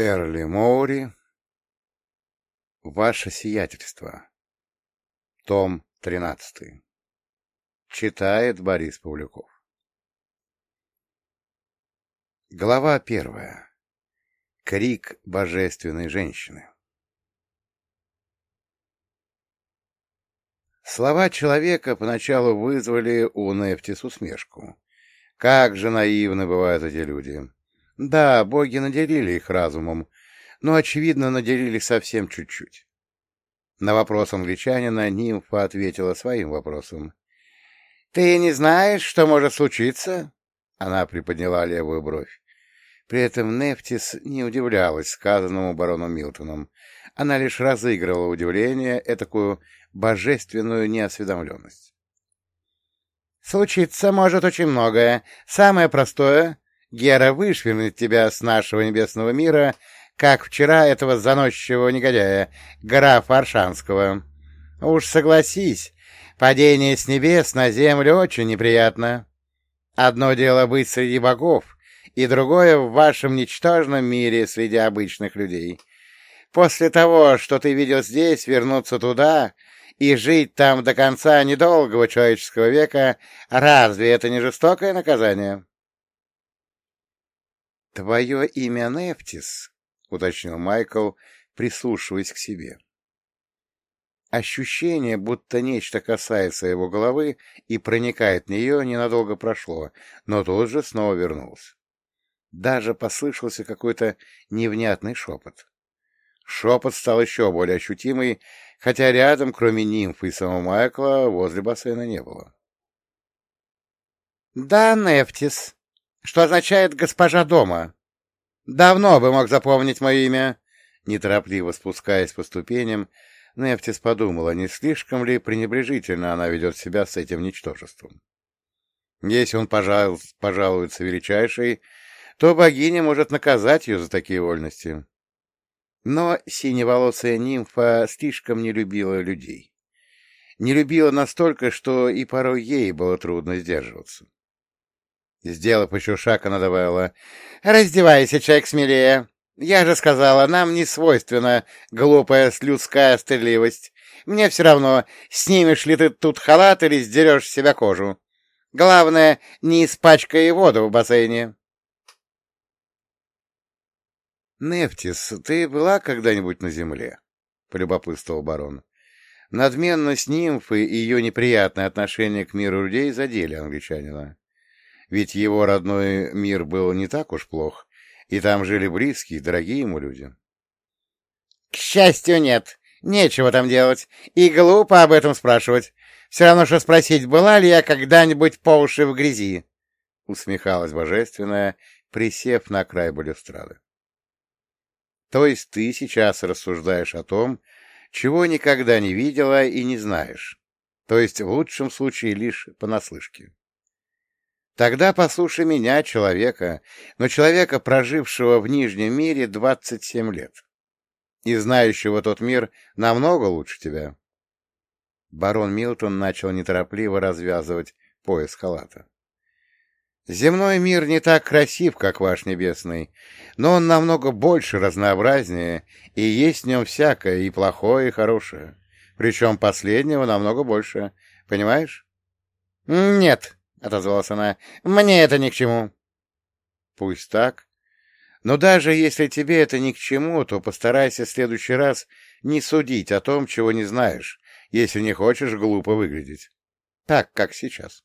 Эрли Моури. Ваше сиятельство. Том 13. Читает Борис Павлюков. Глава первая. Крик божественной женщины. Слова человека поначалу вызвали у Нефтис усмешку. Как же наивны бывают эти люди. Да, боги наделили их разумом, но, очевидно, наделили совсем чуть-чуть. На вопрос англичанина нимфа ответила своим вопросом. — Ты не знаешь, что может случиться? Она приподняла левую бровь. При этом Нефтис не удивлялась сказанному бароном Милтоном. Она лишь разыгрывала удивление, этакую божественную неосведомленность. «Случиться может очень многое. Самое простое Гера вышвырнет тебя с нашего небесного мира, как вчера этого заносчивого негодяя, графа Аршанского. Уж согласись, падение с небес на землю очень неприятно. Одно дело быть среди богов, и другое в вашем ничтожном мире среди обычных людей. После того, что ты видел здесь, вернуться туда и жить там до конца недолгого человеческого века, разве это не жестокое наказание? «Твое имя Нефтис», — уточнил Майкл, прислушиваясь к себе. Ощущение, будто нечто касается его головы и проникает в нее, ненадолго прошло, но тут же снова вернулось. Даже послышался какой-то невнятный шепот. Шепот стал еще более ощутимый, хотя рядом, кроме нимфы и самого Майкла, возле бассейна не было. — Да, Нефтис, что означает «госпожа дома». Давно бы мог запомнить мое имя. Неторопливо спускаясь по ступеням, Нефтис подумала, не слишком ли пренебрежительно она ведет себя с этим ничтожеством. Если он пожал... пожалуется величайшей, то богиня может наказать ее за такие вольности. Но синеволосая нимфа слишком не любила людей. Не любила настолько, что и порой ей было трудно сдерживаться. Сделав еще шаг, она добавила. — Раздевайся, человек смелее. Я же сказала, нам не свойственна глупая людская стыдливость. Мне все равно, снимешь ли ты тут халат или сдерешь с себя кожу. Главное, не испачкай воду в бассейне. — Нефтис, ты была когда-нибудь на земле? — полюбопытствовал барон. Надменность нимфы и ее неприятное отношение к миру людей задели англичанина ведь его родной мир был не так уж плох, и там жили близкие, дорогие ему люди. — К счастью, нет. Нечего там делать. И глупо об этом спрашивать. Все равно, что спросить, была ли я когда-нибудь по уши в грязи? — усмехалась божественная, присев на край балюстрады. — То есть ты сейчас рассуждаешь о том, чего никогда не видела и не знаешь, то есть в лучшем случае лишь понаслышке. Тогда послушай меня, человека, но человека, прожившего в Нижнем мире двадцать семь лет и знающего тот мир намного лучше тебя. Барон Милтон начал неторопливо развязывать пояс халата. Земной мир не так красив, как ваш небесный, но он намного больше, разнообразнее, и есть в нем всякое, и плохое, и хорошее. Причем последнего намного больше. Понимаешь? — Нет, — отозвалась она. — Мне это ни к чему. — Пусть так. Но даже если тебе это ни к чему, то постарайся в следующий раз не судить о том, чего не знаешь, если не хочешь глупо выглядеть. Так, как сейчас.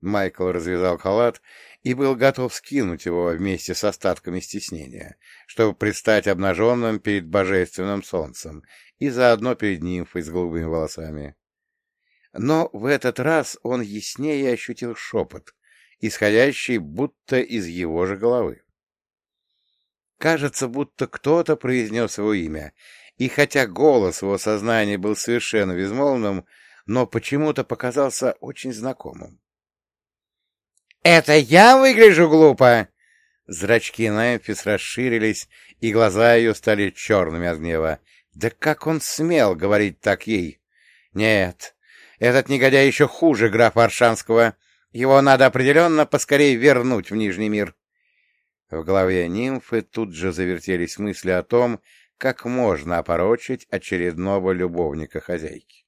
Майкл развязал халат и был готов скинуть его вместе с остатками стеснения, чтобы предстать обнаженным перед божественным солнцем и заодно перед нимфой с голубыми волосами. Но в этот раз он яснее ощутил шепот, исходящий будто из его же головы. Кажется, будто кто-то произнес его имя, и хотя голос его сознания был совершенно безмолвным, но почему-то показался очень знакомым. «Это я выгляжу глупо?» Зрачки Нэмфис расширились, и глаза ее стали черными от гнева. «Да как он смел говорить так ей?» «Нет, этот негодяй еще хуже графа Аршанского. Его надо определенно поскорее вернуть в Нижний мир. В голове нимфы тут же завертелись мысли о том, как можно опорочить очередного любовника хозяйки.